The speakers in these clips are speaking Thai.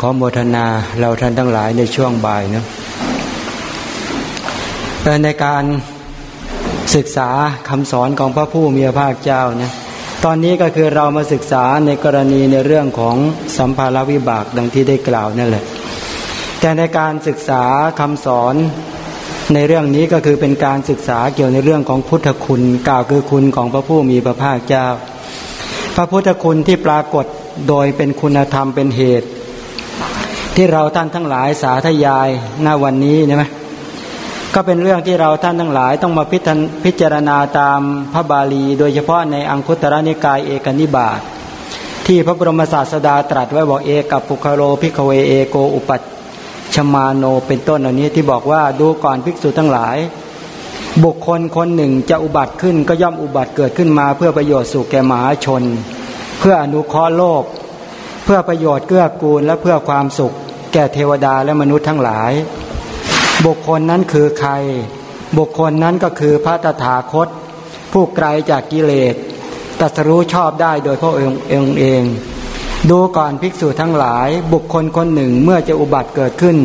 ขอโมทนาเราท่านทั้งหลายในช่วงบ่ายนะในการศึกษาคำสอนของพระผู้มีพระภาคเจ้านะตอนนี้ก็คือเรามาศึกษาในกรณีในเรื่องของสัมภาระวิบากดังที่ได้กล่าวนั่นแหละ แต่ในการศึกษาคำสอนในเรื่องนี้ก็คือเป็นการศึกษาเกี่ยวในเรื่องของพุทธคุณกล่าวคือคุณของพระผู้มีพระภาคเจ้า พระพุทธคุณที่ปรากฏโดยเป็นคุณธรรมเป็นเหตุ ที่เราท่านทั้งหลายสาธยายหน้าวันนี้ใช่ไหมก็เป็นเรื่องที่เราท่านทั้งหลายต้องมาพิจารณาตามพระบาลี โดยเฉพาะในอังคุตระนิกายเอกนิบาตที่พระบรมศาสดาตรัสไว้บอกเอกับปุคโรพิกเวเอโกอุปัชมาโนเป็นต้นเหล่านี้ที่บอกว่าดูก่อนภิกษุทั้งหลาย บุคคลคนหนึ่งจะอุบัติขึ้นก็ย่อมอุบัติเกิดขึ้นมา เพื่อประโยชน์สุขแก่มหาชน เพื่ออนุเคราะห์โลก เพื่อประโยชน์เกื้อกูลและเพื่อความสุข แก่เทวดาและมนุษย์ทั้งหลาย บุคคลนั้นคือใคร บุคคลนั้นก็คือพระตถาคต ผู้ไกลจากกิเลสตัสรู้ชอบได้โดยพระองค์เองเอง ดูก่อนภิกษุทั้งหลาย บุคคลคนหนึ่งเมื่อจะอุบัติเกิดขึ้น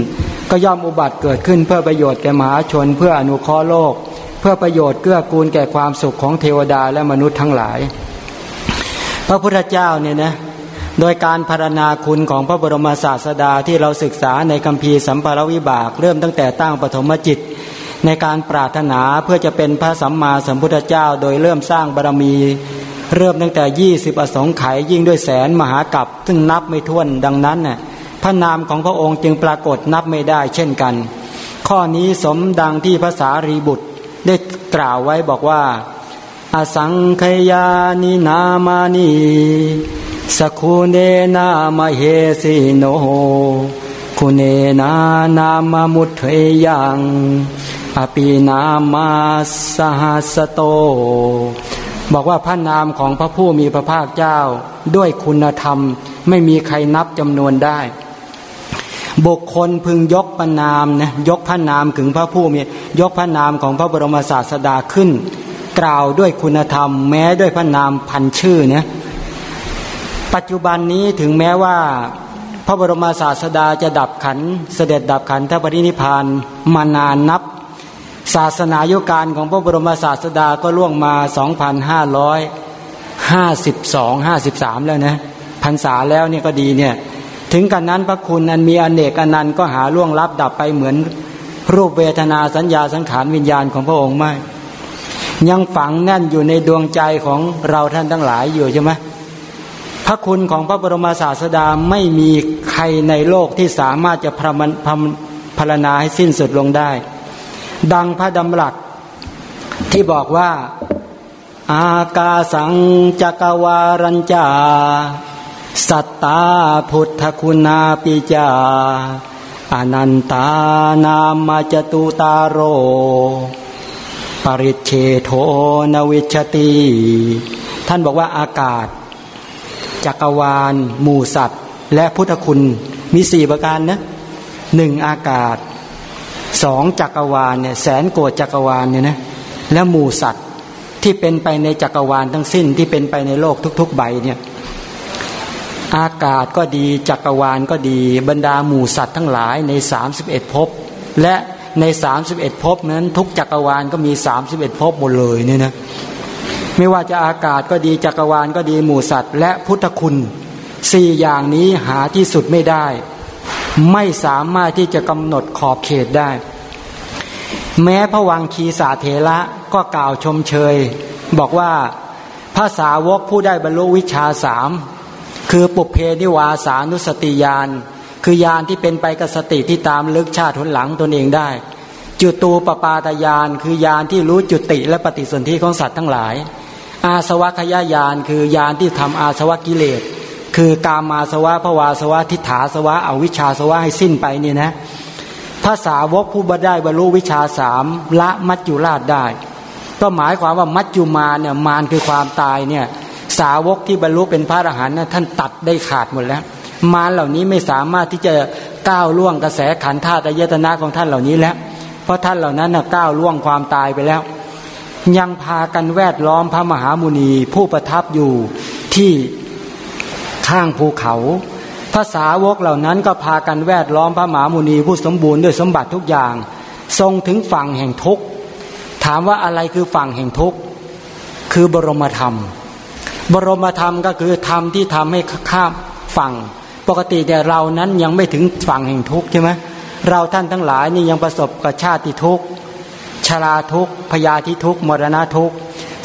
ก็ย่อมอุบัติเกิดขึ้นเพื่อประโยชน์แก่มหาชนเพื่ออนุเคราะห์โลก เพื่อประโยชน์เกื้อกูลแก่ความสุขของเทวดาและมนุษย์ทั้งหลาย พระพุทธเจ้าเนี่ยนะ โดยการพารณาคุณของพระบรมศาสดาที่เราศึกษาในคัมภีร์สัมภารวิบาก เริ่มตั้งแต่ตั้งปฐมจิต ในการปรารถนาเพื่อจะเป็นพระสัมมาสัมพุทธเจ้า โดยเริ่มสร้างบารมี เริ่มตั้งแต่ยี่สิบอสงไขยยิ่งด้วยแสนมหากับซึ่งนับไม่ถ้วนดังนั้นน่ะพระนามของพระองค์จึงปรากฏนับไม่ได้เช่นกัน ข้อนี้สมดังที่ภาษารีบุตรได้กล่าวไว้บอกว่า อสังขยานินามานี สกุเนนามเฮสิโนคุเนนานามามุทเทยังอปีนามาสหัสโต บอกว่าพระนามของพระผู้มีพระภาคเจ้า ด้วยคุณธรรมไม่มีใครนับจำนวนได้ บุคคลพึงยกพระนามนะยกพระนามถึงพระผู้มียกพระนามของพระบรมศาสดาขึ้น กล่าวด้วยคุณธรรม แม้ด้วยพระนามพันชื่อเนี่ย ปัจจุบันนี้ถึงแม้ว่า พระบรมศาสดาจะดับขันเสด็จดับขันธปรินิพานมานานนับ ศาสนายุการของพระบรมศาสดาก็ล่วงมา 2,552 53 แล้วนะพรรษาแล้วเนี่ยก็ดีเนี่ยถึงกันนั้นพระคุณอันมีอเนกอนันต์ก็หาล่วงลับดับไปเหมือนรูปเวทนาสัญญาสังขารวิญญาณของพระองค์ไม่ ยังฝังแน่นอยู่ในดวงใจของเราท่านทั้งหลายอยู่ใช่ไหม พระคุณของพระบรมศาสดาไม่มีใครในโลกที่สามารถจะพรมพรณนาให้สิ้นสุดลงได้ ดังพระดำรัสที่บอกว่า อากาสังจักวารัญจา สัตตาพุทธคุณาปิจาอนันตานามาจตุตาโร ปริเชโทนวิชติท่านบอกว่าอากาศ จักรวาล หมู่สัตว์ และพุทธคุณมีสี่ประการนะหนึ่งอากาศสองจักรวาลเนี่ยแสนโกดจักรวาลเนี่ยนะและหมู่สัตว์ที่เป็นไปในจักรวาลทั้งสิ้นที่เป็นไปในโลกทุก ๆ ใบเนี่ยอากาศก็ดีจักรวาลก็ดีบรรดาหมู่สัตว์ทั้งหลายในสามสิบเอ็ดภพและในสามสิบเอ็ดภพนั้นทุกจักรวาลก็มีสามสิบเอ็ดภพหมดเลยเนี่ยนะ ไม่ว่าจะอากาศก็ดีจักรวาลก็ดีหมู่สัตว์ และพุทธคุณสี่อย่างนี้หาที่สุดไม่ได้ ไม่สามารถที่จะกำหนดขอบเขตได้ แม้พระวังคีสาเถระก็กล่าวชมเชย บอกว่าภาษาวกผู้ได้บรรลุวิชาสามคือปุเพนิวาสานุสติยาน คือยานที่เป็นไปกับสติที่ตามลึกชาติทนหลังตนเองได้ จุตูปปาตยานคือยานที่รู้จุติและปฏิสนธิของสัตว์ทั้งหลาย อาสวัคยายานคือยานที่ทำอาสวะกิเลส คือกามาสวะภวาสวะทิฏฐาสวะอวิชชาสวะให้สิ้นไปนี่นะภาษาวกผู้บได้บรรลุวิชาสามละมัจจุราชได้ ก็หมายความว่ามัจจุมาเนี่ยมารคือความตายเนี่ยสาวกที่บรรลุเป็นพระอรหันต์ท่านตัดได้ขาดหมดแล้ว มารเหล่านี้ไม่สามารถที่จะก้าวล่วงกระแสขันธาตุยตนาของท่านเหล่านี้แล้ว เพราะท่านเหล่านั้นก้าวล่วงความตายไปแล้ว ยังพากันแวดล้อมพระมหามุนีผู้ประทับอยู่ที่ข้างภูเขาภาษาวกเหล่านั้นก็พากันแวดล้อมพระมหามุนีผู้สมบูรณ์ด้วยสมบัติทุกอย่าง ทรงถึงฝั่งแห่งทุกข์ถามว่าอะไรคือฝั่งแห่งทุกข์คือบรมธรรม บรมธรรมก็คือธรรมที่ทำให้ข้ามฝั่ง ปกติแต่เรานั้นยังไม่ถึงฝั่งแห่งทุกข์ใช่ไหมเราท่านทั้งหลายนี่ยังประสบกับชาติทุกข์ ชราทุกพยาธิทุกมรณะทุก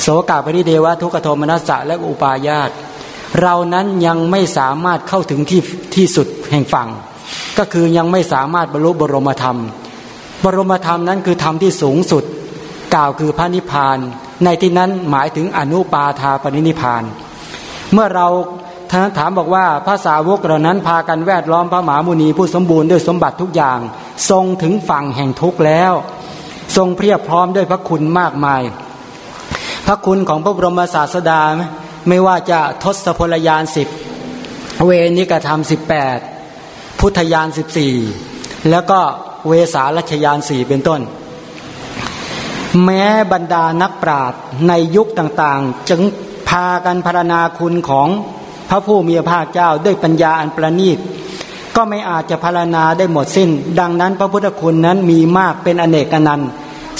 โสกาปริเดวะทุกขโทมนัสสะและอุปาญาตเรานั้นยังไม่สามารถเข้าถึงที่ที่สุดแห่งฝั่ง ก็คือยังไม่สามารถบรรลุบรมธรรม บรมธรรมนั้นคือธรรมที่สูงสุด กล่าวคือพระนิพพาน ในที่นั้นหมายถึงอนุปาทาปรินิพาน เมื่อเราท่านถามบอกว่าภาษาวกเหล่านั้นพากันแวดล้อมพระมหามุนีผู้สมบูรณ์ด้วยสมบัติทุกอย่าง ทรงถึงฝั่งแห่งทุกข์แล้ว ทรงเพียบพร้อมด้วยพระคุณมากมาย พระคุณของพระบรมศาสดาไมไม่ว่าจะทศพลยานสิบเวนิกธรรมสิบแปดพุทธยานสิบสี่แล้วก็เวสาลัชยานสี่เป็นต้น แม้บรรดานักปราชญ์ในยุคต่างๆ จึงพากันพารณาคุณของพระผู้มีพระภาคเจ้าด้วยปัญญาอันประณีตก็ไม่อาจจะพารณาได้หมดสิ้น ดังนั้นพระพุทธคุณนั้นมีมากเป็นอเนกอนันต์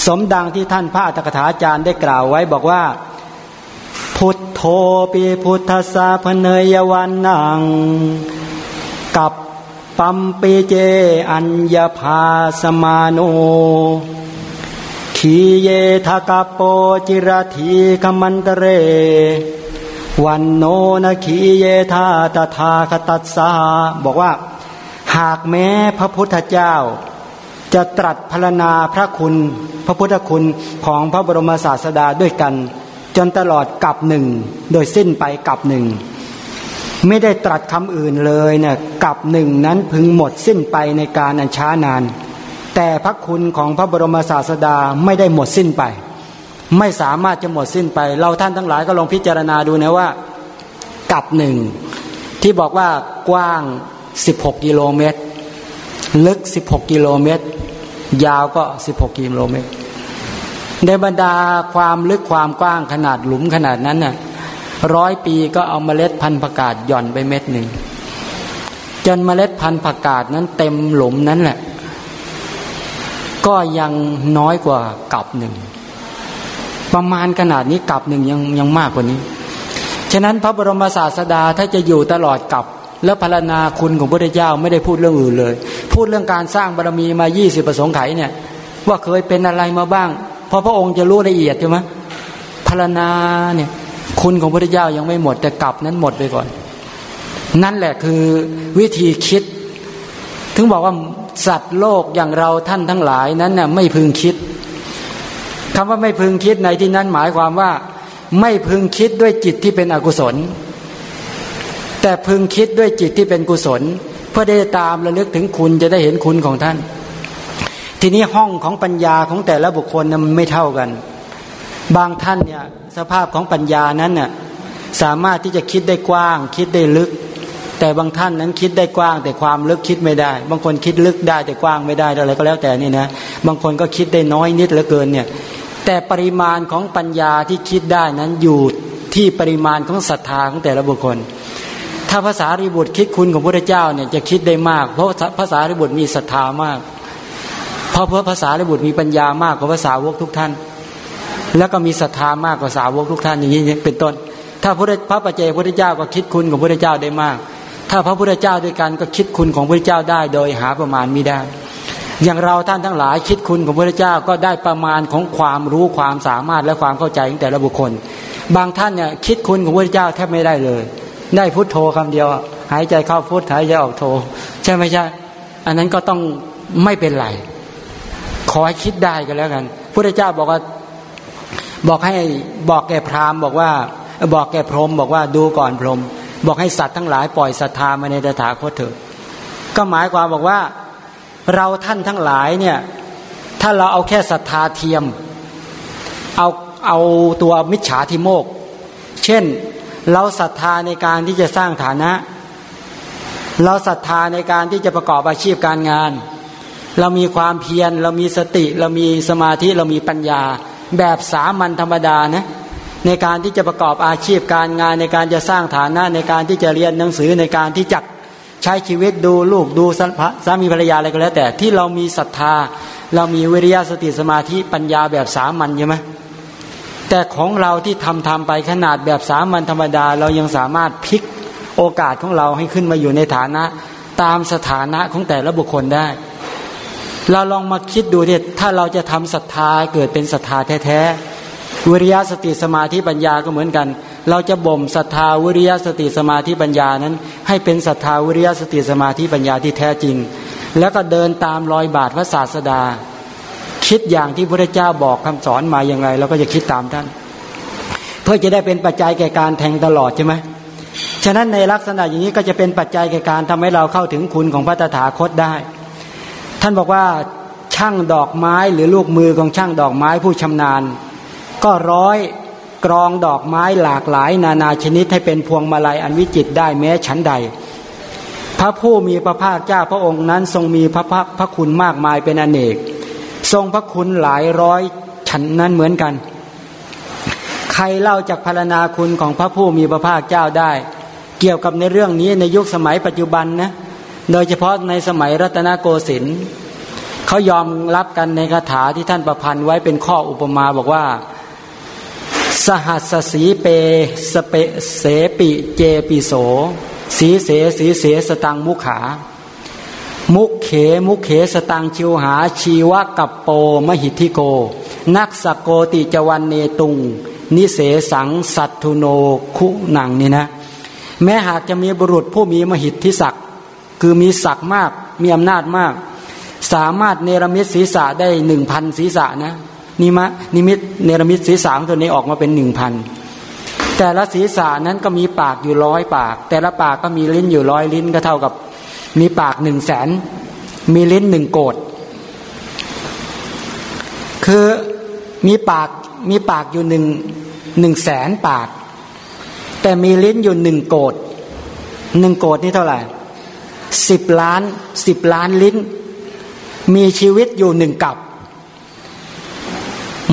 สมดังที่ท่านพระอัตถกถาจารย์ได้กล่าวไว้บอกว่า พุทโธปีพุทธสาพเนยวันนัง กับปัมปีเจ อัญญาภาสมาโนขีเยทากโปจิรธีคมันตเร วันโนนขีเยธาตถาคตัสสาบอกว่า หากแม้พระพุทธเจ้า จะตรัสพรรณนาพระคุณพระพุทธคุณของพระบรมศาสดาด้วยกัน จนตลอดกับหนึ่งโดยสิ้นไปกับหนึ่งไม่ได้ตรัสคำอื่นเลยเนี่ยกับหนึ่งนั้นพึงหมดสิ้นไปในการอันช้านาน แต่พระคุณของพระบรมศาสดาไม่ได้หมดสิ้นไป ไม่สามารถจะหมดสิ้นไป เราท่านทั้งหลายก็ลองพิจารณาดูนะว่ากับหนึ่งที่บอกว่ากว้าง 16 กิโลเมตร ลึก 16 กิโลเมตร ยาวก็ 16 กิโลเมตร ในบรรดาความลึกความกว้างขนาดหลุมขนาดนั้นน่ะร้อยปีก็เอาเมล็ดพันธุ์ผักกาดหย่อนไปเม็ดหนึ่ง จนเมล็ดพันธุ์ผักกาดนั้นเต็มหลุมนั้นแหละ ก็ยังน้อยกว่ากับหนึ่ง ประมาณขนาดนี้กับหนึ่งยังยังมากกว่านี้ ฉะนั้นพระบรมศาสดาถ้าจะอยู่ตลอดกับแล้วพารณาคุณของพระเจ้าไม่ได้พูดเรื่องอื่นเลย พูดเรื่องการสร้างบารมีมายี่สิบประสงค์ไขเนี่ยว่าเคยเป็นอะไรมาบ้างพราะพระองค์จะรู้ละเอียดใช่ไหมพารณาเนี่ยคุณของพระเจ้ายังไม่หมด แต่กลับนั้นหมดไปก่อน นั่นแหละคือวิธีคิด ถึงบอกว่าสัตว์โลกอย่างเราท่านทั้งหลายนั้นน่ะไม่พึงคิดคำว่าไม่พึงคิดในที่นั้นหมายความว่า ไม่พึงคิดด้วยจิตที่เป็นอกุศล แต่พึงคิดด้วยจิตที่เป็นกุศล เพื่อได้ตามระลึกถึงคุณจะได้เห็นคุณของท่าน ทีนี้ห้องของปัญญาของแต่ละบุคคลมันไม่เท่ากัน บางท่านเนี่ยสภาพของปัญญานั้นน่ยสามารถที่จะคิดได้กว้าง คิดได้ลึก แต่บางท่านนั้นคิดได้กว้าง แต่ความลึกคิดไม่ได้ บางคนคิดลึกได้แต่กว้างไม่ได้อะไรก็แล้วแต่นี่นะบางคนก็คิดได้น้อยนิดเหลือเกินเนี่ยแต่ปริมาณของปัญญาที่คิดได้นั้นอยู่ที่ปริมาณของศรัทธาของแต่ละบุคคล ถ้าภาษาริบุตรคิดคุณของพระเจ้าเนี่ยจะคิดได้มาก เพราะภาษาริบุตรมีศรัทธามาก เพราะเพื่อภาษาในบุตรมีปัญญามากกว่าภาษาวกทุกท่าน แล้วก็มีศรัทธามากกว่าสาวกทุกท่านอย่างนี้เป็นต้น ถ้าพระพระปัจเจกพุทธเจ้าก็คิดคุณของพระเจ้าได้มาก ถ้าพระพุทธเจ้าด้วยกันก็คิดคุณของพระเจ้าได้ โดยหาประมาณไม่ได้ อย่างเราท่านทั้งหลายคิดคุณของพระเจ้าก็ได้ประมาณของความรู้ความสามารถและความเข้าใจของแต่ละบุคคล บางท่านเนี่ยคิดคุณของพระเจ้าแทบไม่ได้เลย ได้พุทโธคำเดียว หายใจเข้าพุทหายใจออกโธใช่ไหมใช่ อันนั้นก็ต้องไม่เป็นไร ขอให้คิดได้ก็แล้วกันพระเจ้าบอกว่าบอกให้บอกแก่พราหมณ์บอกว่าบอกแก่พรหมบอกว่าดูก่อนพรหมบอกให้สัตว์ทั้งหลายปล่อยศรัทธามาในตถาคตเถิดก็หมายความบอกว่าเราท่านทั้งหลายเนี่ยถ้าเราเอาแค่ศรัทธาเทียม เอาเอาตัวมิจฉาทิโมก เช่น เราศรัทธาในการที่จะสร้างฐานะ เราศรัทธาในการที่จะประกอบอาชีพการงาน เรามีความเพียร เรามีสติ เรามีสมาธิ เรามีปัญญา แบบสามัญธรรมดานะในการที่จะประกอบอาชีพการงาน ในการจะสร้างฐานะในการที่จะเรียนหนังสือในการที่จะใช้ชีวิตดูลูกดูสามีภรรยาอะไรก็แล้ว แต่ที่เรามีศรัทธา เรามีวิริยะสติสมาธิปัญญาแบบสามัญใช่ไหม แต่ของเราที่ทำทำไปขนาดแบบสามัญธรรมดา เรายังสามารถพลิกโอกาสของเราให้ขึ้นมาอยู่ในฐานะ ตามสถานะของแต่ละบุคคลได้ เราลองมาคิดดูดิถ้าเราจะทำศรัทธาเกิดเป็นศรัทธาแท้ๆวิริยะสติสมาธิปัญญาก็เหมือนกัน เราจะบ่มศรัทธาวิริยะสติสมาธิปัญญานั้น ให้เป็นศรัทธาวิริยะสติสมาธิปัญญาที่แท้จริง แล้วก็เดินตามรอยบาทพระศาสดา คิดอย่างที่พระเจ้าบอกคำสอนมาอย่างไรเราก็จะคิดตามท่าน เพื่อจะได้เป็นปัจจัยแก่การแทงตลอดใช่ไหมฉะนั้นในลักษณะอย่างนี้ก็จะเป็นปัจจัยแก่การทำให้เราเข้าถึงคุณของพระตถาคตได้ ท่านบอกว่าช่างดอกไม้หรือลูกมือของช่างดอกไม้ผู้ชำนาญ ก็ร้อยกรองดอกไม้หลากหลาย นานาชนิดให้เป็นพวงมาลัยอันวิจิตได้แม้ชั้นใด พระผู้มีพระภาคเจ้าพระองค์นั้นทรงมีพระพระพระคุณมากมายเป็นอเนก ทรงพระคุณหลายร้อยชั้นนั้นเหมือนกัน ใครเล่าจากพารณาคุณของพระผู้มีพระภาคเจ้าได้ เกี่ยวกับในเรื่องนี้ในยุคสมัยปัจจุบันนะโดยเฉพาะในสมัยรัตนโกสินทร์เขายอมรับกันในคาถาที่ท่านประพันธ์ไว้เป็นข้ออุปมาบอกว่า สหัสสีเปสเปเสปิเจปิโส สีเสสีเสสตังมุขา มุขเข มุขเขสตังชิวหาชีวะกับโปมหิทธิโก นักสโกติจวันเนตุง นิเสสังสัตทุโนคุหนังนี่นะ แม้หากจะมีบุรุษผู้มีมหิทธิศักดิ์คือมีศักดิ์มากมีอำนาจมาก สามารถเนรมิตศีรษะได้หนึ่งพันศีรษะนะนิมะนิมิตเนรมิตศีรษะตัวนี้ออกมาเป็นหนึ่งพันแต่ละศีรษะนั้นก็มีปากอยู่ร้อยปาก แต่ละปากก็มีลิ้นอยู่ร้อยลิ้นก็เท่ากับ มีปากหนึ่งแสน มีลิ้นหนึ่งโกดคือมีปากมีปากอยู่หนึ่งหนึ่งแสนปาก แต่มีลิ้นอยู่หนึ่งโกดหนึ่งโกดนี่เท่าไหร่สิบล้านสิบล้านลิ้น มีชีวิตอยู่หนึ่งกับ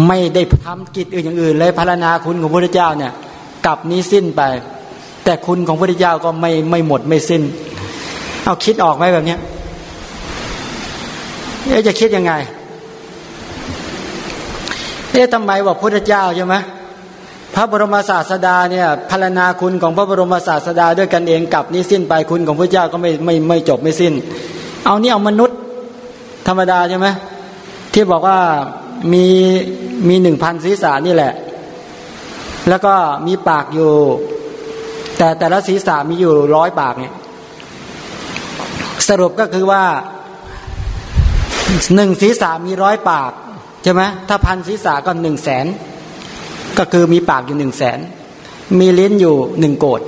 ไม่ได้ทำกิจอื่นอย่างอื่น เลยพารณาคุณของพระเจ้าเนี่ยกับนี้สิ้นไป แต่คุณของพระเจ้าก็ไม่ไม่หมดไม่สิ้น เอาคิดออกไหมแบบนี้เอ๊ะจะคิดยังไงเอ๊ะทำไมว่าพระเจ้าใช่ไหมพระบรมศาสดาเนี่ยพารณาคุณของพระบรมศาสดาด้วยกันเองกับนี้สิ้นไปคุณของพระเจ้าก็ไม่ไม่ไม่จบไม่สิ้น เอานี่เอามนุษย์ ธรรมดาใช่ไหมที่บอกว่ามีมีหนึ่งพันศีรษะนี่แหละ แล้วก็มีปากอยู่ แต่แต่ละศีรษะมีอยู่ร้อยปากเนี่ย สรุปก็คือว่าหนึ่งศีรษะมีร้อยปากใช่ไหมถ้าพันศีรษะก็หนึ่งแสนก็คือมีปากอยู่หนึ่งแสนมีลิ้นอยู่หนึ่งโกด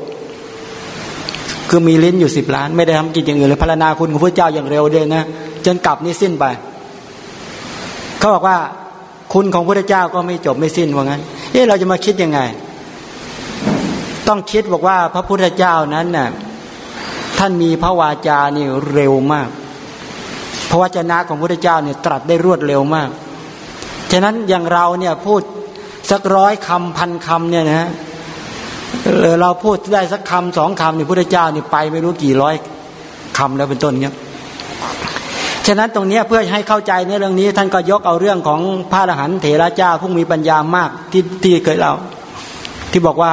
คือมีลิ้นอยู่สิบล้าน ไม่ได้ทำกิจอย่างอื่นเลยพรณาคุณของพระเจ้าอย่างเร็วเดยนะจนกลับนี้สิ้นไป เขาบอกว่าคุณของพระเจ้าก็ไม่จบไม่สิ้นว่างั้น เอ๊ะเราจะมาคิดยังไง ต้องคิดบอกว่าพระพุทธเจ้านั้นน่ะ ท่านมีพระวาจานี่เร็วมาก พระวจนะของพระพุทธเจ้าเนี่ยตรัสได้รวดเร็วมาก ฉะนั้นอย่างเราเนี่ยพูดสักร้อยคำพันคำเนี่ยนะเราพูดได้สักคำสองคำนี่พุทธเจ้านี่ไปไม่รู้กี่ร้อยคำแล้วเป็นต้นเนี้ยฉะนั้นตรงนี้เพื่อให้เข้าใจในเรื่องนี้ ท่านก็ยกเอาเรื่องของพระอรหันต์เถระเจ้าผู้มีปัญญามากที่ที่เคยเล่าที่บอกว่า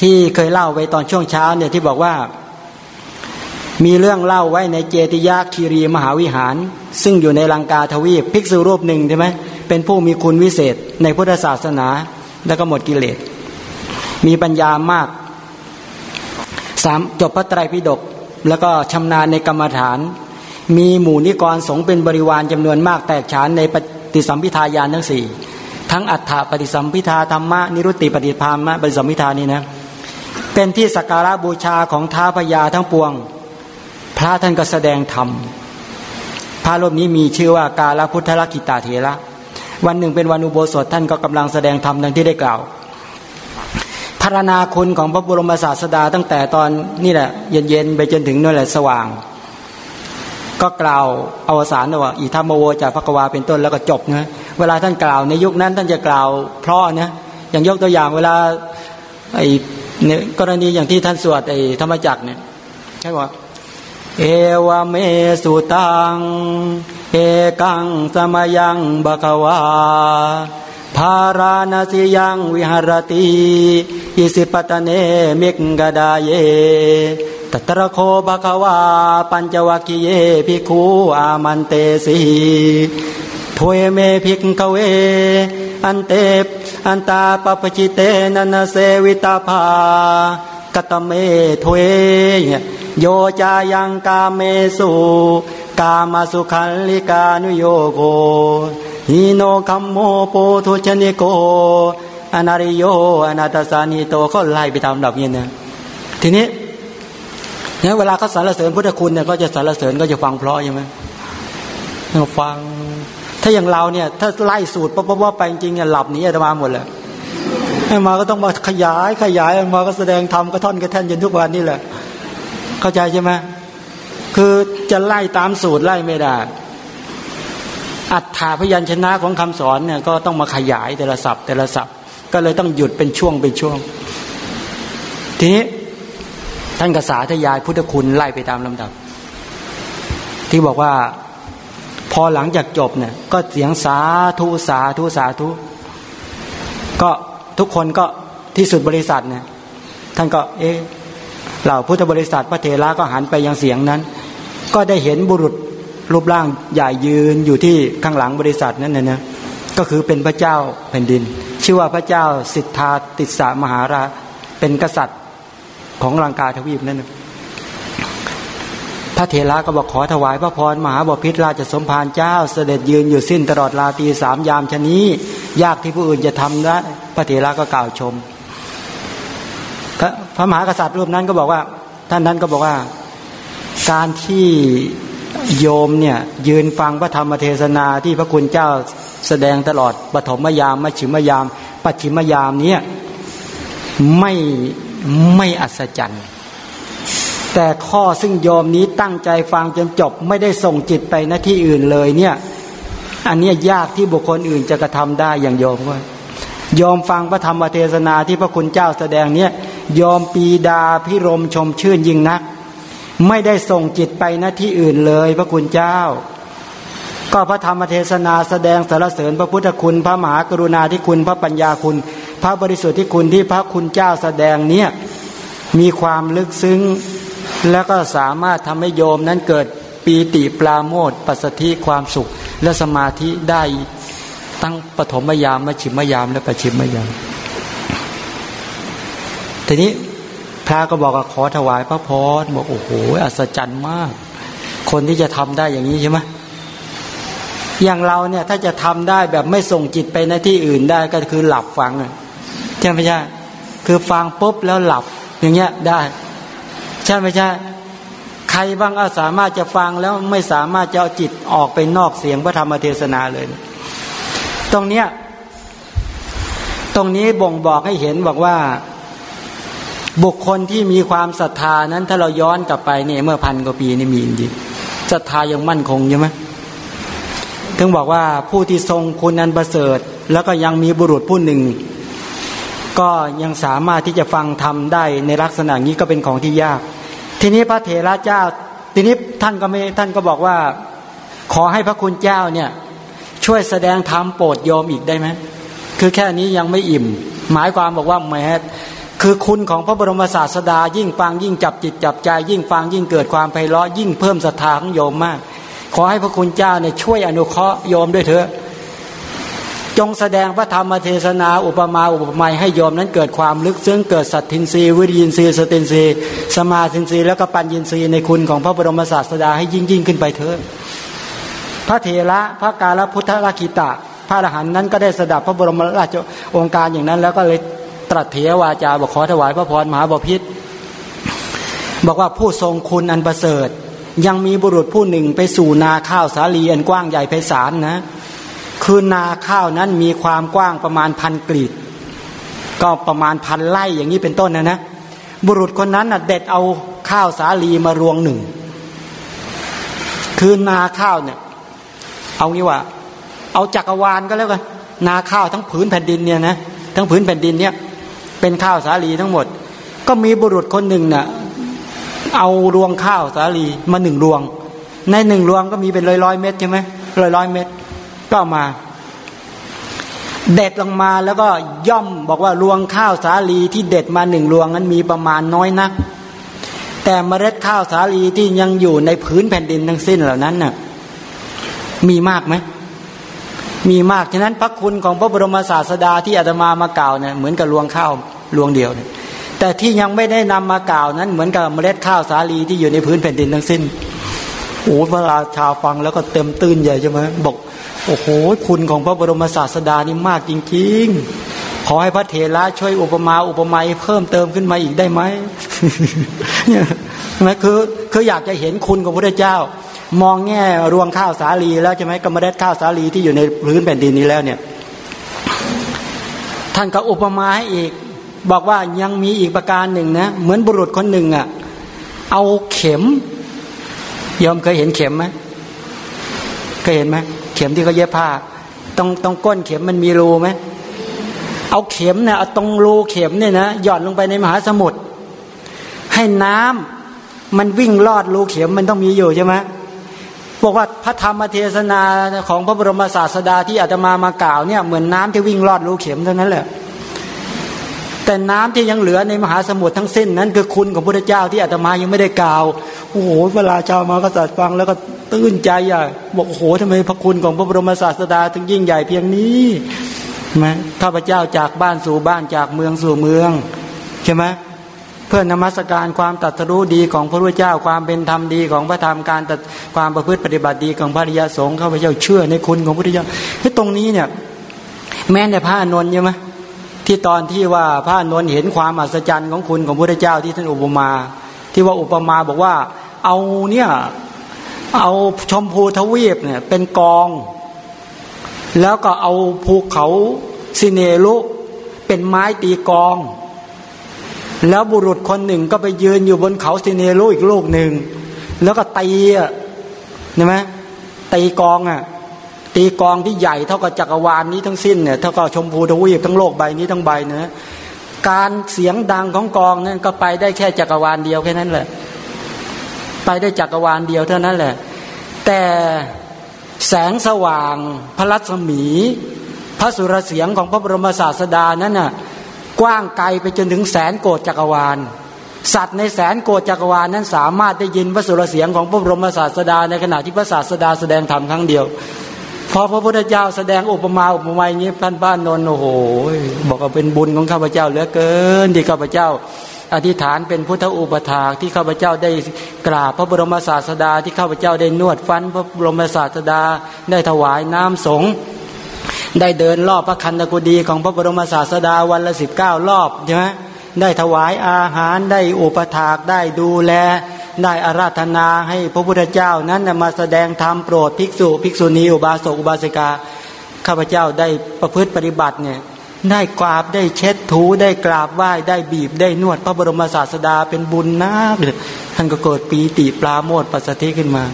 ที่เคยเล่าไว้ตอนช่วงเช้าเนี่ยที่บอกว่า มีเรื่องเล่าไว้ในเจติยาคีรีมหาวิหาร ซึ่งอยู่ในลังกาทวีปภิกษุรูปหนึ่งใช่ไหมเป็นผู้มีคุณวิเศษในพุทธศาสนาแล้วก็หมดกิเลส มีปัญญามากสามจบพระไตรปิฎกแล้วก็ชำนาญในกรรมฐาน มีหมู่นิกรสงเป็นบริวารจำนวนมากแตกฉานในปฏิสัมพิทายานทั้งสี่ทั้งอัฏฐปฏิสัมพิทาธรรมะนิรุตติปฏิพามะปฏิสัมพิทานี่นะ เป็นที่สักการะบูชาของท้าพญาทั้งปวง พระท่านก็แสดงธรรมพระรูปนี้มีชื่อว่ากาลพุทธลกิตาเถระวันหนึ่งเป็นวันอุโบสถท่านก็กำลังแสดงธรรมดังที่ได้กล่าวพารณาคุณของพระบรมศาสดาตั้งแต่ตอนนี่แหละ เย็นๆไปจนถึงนั่นแหละสว่าง ก็กล่าวอวสานว่าอิทัมโวจากพระกวาเป็นต้นแล้วก็จบนะเวลาท่านกล่าวในยุคนั้นท่านจะกล่าวเพราะนะอย่างยกตัวอย่างเวลาไอ้ เนี่ยกรณีอย่างที่ท่านสวดไอ้ธรรมจักเนี่ยใช่ว่าเอวเมสุตังเอกังสมยังบกวาภาราณสิยังวิหารติอิสิปตเนมิกกดาเยตัตระ โข ภะคะวาปัญจะวัคคิเยภิกขู อามันเตสิ ทเวเมภิกขะเว อันเต อันตาปัพพะชิเตนะ นะ เสวิตัพพา กะตะเมทเวโยจายังกาเมสุกามะสุขัลลิกานุโยโค หีโนคัมโมโปถุชชะนิโก อะนะริโยอนาตสานิโตเขาไล่ไปตามดับนี้นะทีนี้เนี่ยเวลาเขาสรรเสริญพุทธคุณเนี่ยก็จะสรรเสริญก็จะฟังเพราะใช่ไหมฟัง ถ้าอย่างเราเนี่ย ถ้าไล่สูตรปั๊บปั๊บไปจริงเนี่ยหลับนี้จะมาหมดเลยให้มาก็ต้องมาขยายขยายมาก็แสดงธรรมกระท่อนกระแท่นจนทุกวันนี่แหละ เข้าใจใช่ไหมคือจะไล่ตามสูตรไล่ไม่ได้ อัฏฐาพยัญชนะของคำสอนเนี่ยก็ต้องมาขยายแต่ละศัพท์ แต่ละศัพท์ ก็เลยต้องหยุดเป็นช่วงเป็นช่วง ทีนี้ท่านกษาทยายพุทธคุณไล่ไปตามลำดับ ที่บอกว่า อหลังจากจบเนี่ย ก็เสียงสาธุสาธุสาธุ ก็ทุกคนก็ที่สุดบริษัทเนี่ย ท่านก็ เอ๊เหล่าพุทธบริษัทพระเทระก็หันไปยังเสียงนั้น ก็ได้เห็นบุรุษรูปร่างใหญ่ยืนอยู่ที่ข้างหลังบริษัทนั้นนะนะก็คือเป็นพระเจ้าแผ่นดิน ชื่อว่าพระเจ้าสิทธาติสามหาราเป็นกษัตริย์ของลังกาทวีปนั่นนะ พระเถระก็บอกขอถวายพระพรมหาบพิตรราชสมภารเจ้า เสด็จยืนอยู่สิ้นตลอดราตรีสามยามชนี้ ยากที่ผู้อื่นจะทำได้พระเถระก็กล่าวชม พระมหากษัตริย์รูปนั้นก็บอกว่า ท่านนั้นก็บอกว่า การที่โยมเนี่ยยืนฟังพระธรรมเทศนาที่พระคุณเจ้าแสดงตลอดปฐมยามมชิมยาม ปัจฉิมยามเนี้ยไม่ไม่อัศจรรย์ แต่ข้อซึ่งโยมนี้ตั้งใจฟังจนจบไม่ได้ส่งจิตไปหน้าที่อื่นเลยเนี่ย อันนี้ยากที่บุคคลอื่นจะกระทำได้อย่างโยมว่ายอมฟังพระธรรมเทศนาที่พระคุณเจ้าแสดงเนี่ยยอมปีดาพิรมชมชื่นยิ่งนัก ไม่ได้ส่งจิตไปหน้าที่อื่นเลย พระคุณเจ้า ก็พระธรรมเทศนาแสดงสารเสริญพระพุทธคุณ พระมหากรุณาธิคุณพระปัญญาคุณ พระบริสุทธิคุณที่พระคุณเจ้าแสดงเนี่ยมีความลึกซึ้ง แล้วก็สามารถทำให้โยมนั้นเกิดปีติปราโมทปัสสธิความสุข และสมาธิได้ตั้งปฐมยามมชิมยามและปชิมยาม ทีนี้พระก็บอกว่าขอถวายพระพรบอกโอ้โหอัศจรรย์มาก คนที่จะทำได้อย่างนี้ใช่ไหมอย่างเราเนี่ยถ้าจะทำได้แบบไม่ส่งจิตไปในที่อื่นได้ก็คือหลับฟังใช่ไหมใช่คือฟังปุ๊บแล้วหลับอย่างเงี้ยได้ ใช่ไหมใช่ ใครบ้างอาสามารถจะฟังแล้วไม่สามารถจะเอาจิตออกไปนอกเสียงพระธรรมเทศนาเลย ตรงเนี้ยตรงนี้บ่งบอกให้เห็นบอกว่า บุคคลที่มีความศรัทธานั้น ถ้าเราย้อนกลับไปเนี่ยเมื่อพันกว่าปีนี่มีจริงศรัทธายังมั่นคงใช่ไหมถึงบอกว่าผู้ที่ทรงคุณอันประเสริฐ แล้วก็ยังมีบุรุษผู้หนึ่ง ก็ยังสามารถที่จะฟังทำได้ในลักษณะนี้ก็เป็นของที่ยาก ทีนี้พระเถระเจ้า ทีนี้ท่านก็ไม่ท่านก็บอกว่า ขอให้พระคุณเจ้าเนี่ยช่วยแสดงธรรมโปรดโยมอีกได้ไหมคือแค่นี้ยังไม่อิ่ม หมายความบอกว่าแม้คือคุณของพระบรมศาสดา ยิ่งฟังยิ่งจับจิตจับใจ ยิ่งฟังยิ่งเกิดความไพเราะยิ่งเพิ่มศรัทธาของโยมมาก ขอให้พระคุณเจ้าเนี่ยช่วยอนุเคราะห์โยมด้วยเถอะ จงแสดงพระธรรมเทศนาอุปมาอุปไมยให้โยมนั้นเกิดความลึกซึ้งเกิดสัตทินรีวิริยินรีสตินรีสมาทินรีแล้วก็ปัญญินรีในคุณของพระบรมศาสดาให้ยิ่งยิ่งขึ้นไปเถอะพระเถระพระกาลพุทธราคิตะ พระอรหันต์นั้นก็ได้สดับพระบรมราชองค์การอย่างนั้น แล้วก็เลยตรัสเถวาจาบอกขอถวายพระพรมหาบพิษบอกว่าผู้ทรงคุณอันประเสริฐ ยังมีบุรุษผู้หนึ่งไปสู่นาข้าวสาลีอันกว้างใหญ่ไพศาลนะ คือนาข้าวนั้นมีความกว้างประมาณพันกรีดก็ประมาณพันไร่อย่างนี้เป็นต้นนะนะบุรุษคนนั้นน่ะเด็ดเอาข้าวสาลีมารวงหนึ่ง คือนาข้าวเนี่ย เอางี้ว่า เอาจักรวาลก็แล้วกันนาข้าวทั้งผืนแผ่นดินเนี่ยนะทั้งผืนแผ่นดินเนี่ย เป็นข้าวสาลีทั้งหมด ก็มีบุรุษคนหนึ่งนะ่ะเอารวงข้าวสาลีมาหนึ่งรวง ในหนึ่งรวงก็มีเป็นร้อยร้อยเม็ดใช่ไหมร้อยร้อยเม็ด ก็มา เด็ดลงมาแล้วก็ย่อมบอกว่ารวงข้าวสาลีที่เด็ดมาหนึ่งรวงนั้นมีประมาณน้อยนัก แต่เมล็ดข้าวสาลีที่ยังอยู่ในพื้นแผ่นดินทั้งสิ้นเหล่านั้นน่ะมีมากไหมมีมากฉะนั้นพระคุณของพระบรมศาสดาที่อาตมามากล่าวเนี่ยเหมือนกับรวงข้าวรวงเดียวเนี่ยแต่ที่ยังไม่ได้นำมากล่าวนั้น เหมือนกับเมล็ดข้าวสาลีที่อยู่ในพื้นแผ่นดินทั้งสิ้นโอ้พระราชาฟังแล้วก็เต็มตื้นใหญ่ใช่ไหมบอก โอ้โหคุณของพระบรมศาสดานี่มากจริง ๆ ขอให้พระเถระช่วยอุปมาอุปไมยเพิ่มเติมขึ้นมาอีกได้ไหมเนี่ยนะคือคืออยากจะเห็นคุณของพระเจ้า มองแง่รวงข้าวสาลีแล้วใช่ไหมกรรมเด็ดข้าวสาลีที่อยู่ในพื้นแผ่นดินนี้แล้วเนี่ย ท่านก็อุปมาให้อีก บอกว่ายังมีอีกประการหนึ่งนะเหมือนบุรุษคนหนึ่งอะ่ะ เอาเข็มยอมเคยเห็นเข็มไหมเคยเห็นไหม เข็มที่เขาเย็บผ้าตรงตรงก้นเข็มมันมีรูไหมเอาเข็มเนี่ยเอาตรงรูเข็มเนี่ยนะหย่อนลงไปในมหาสมุทรให้น้ำมันวิ่งลอดรูเข็มมันต้องมีอยู่ใช่ไหมบอกว่าพระธรรมเทศนาของพระบรมศาสดาที่อาตมามากล่าวเนี่ยเหมือนน้าที่วิ่งลอดรูเข็มเท่านั้นแหละแต่น้ำที่ยังเหลือในมหาสมุทรทั้งสิ้นนั้นคือคุณของพระเจ้าที่อาตมายังไม่ได้กล่าว โอ้โหเวลาชาวมาก็สัตฟังแล้วก็ตื้นใจอะบอกโอ้โหทำไมพระคุณของพระบรมศาสดาถึงยิ่งใหญ่เพียงนี้ไหมข้าพเจ้าจากบ้านสู่บ้านจากเมืองสู่เมืองใช่ไหมเพื่อนมัสการความตัดสู้ดีของพระพุทธเจ้าความเป็นธรรมดีของพระธรรมการตัดความประพฤติปฏิบัติดีของพระริยสงฆ์ข้าพเจ้าเชื่อในคุณของพระพุทธเจ้าที่ตรงนี้เนี่ย แม้ในพระอนนท์ใช่ไหมที่ตอนที่ว่าพระอนนท์เห็นความอัศจรรย์ของคุณของพระพุทธเจ้าที่ท่านอุปมา ที่ว่าอุปมาบอกว่า เอาเนี่ยเอาชมพูทวีปเนี่ยเป็นกอง แล้วก็เอาภูเขาสิเนลุเป็นไม้ตีกอง แล้วบุรุษคนหนึ่งก็ไปยืนอยู่บนเขาสิเนลุอีกลูกหนึ่ง แล้วก็ตีอะเห็นไหมตีกองอะตีกองที่ใหญ่เท่ากับจักรวาลนี้ทั้งสิ้นเนี่ยเท่ากับชมพูทวีปทั้งโลกใบนี้ทั้งใบเนะการเสียงดังของกองนั่นก็ไปได้แค่จักรวาลเดียวแค่นั้นแหละ ไปได้จักรวาลเดียวเท่านั้นแหละ แต่แสงสว่างพระรัศมี พระสุรเสียงของพระบรมศาสดานั้นน่ะกว้างไกลไปจนถึงแสนโกดจักรวาล สัตว์ในแสนโกดจักรวาลนั้นสามารถได้ยินพระสุรเสียงของพระบรมศาสดาในขณะที่พระศาสดาแสดงธรรมครั้งเดียวพอพระพุทธเจ้าแสดงอุปมาอุปไมยนี้ท่านบ้านนนโอ้โหบอกว่าเป็นบุญของข้าพเจ้าเหลือเกินที่ข้าพเจ้า อธิษฐานเป็นพุทธอุปถากที่ข้าพเจ้าได้กราบพระบรมศาสดา ที่ข้าพเจ้าได้นวดฟันพระบรมศาสดา ได้ถวายน้ำสงได้เดินรอบพระคันธกุฎีของพระบรมศาสดาวันละสิบเก้ารอบใช่ไหมได้ถวายอาหารได้อุปถากได้ดูแล ได้อาราธนาให้พระพุทธเจ้านั้นมาแสดงธรรมโปรดภิกษุ ภิกษุณีอุบาสกอุบาสิกาข้าพเจ้าได้ประพฤติปฏิบัติเนี่ย ได้กราบได้เช็ดถูได้กราบไหว้ได้บีบได้นวด พระบรมศาสดาเป็นบุญนักท่านก็เกิดปีติปลาโมดปัสสติขึ้นมา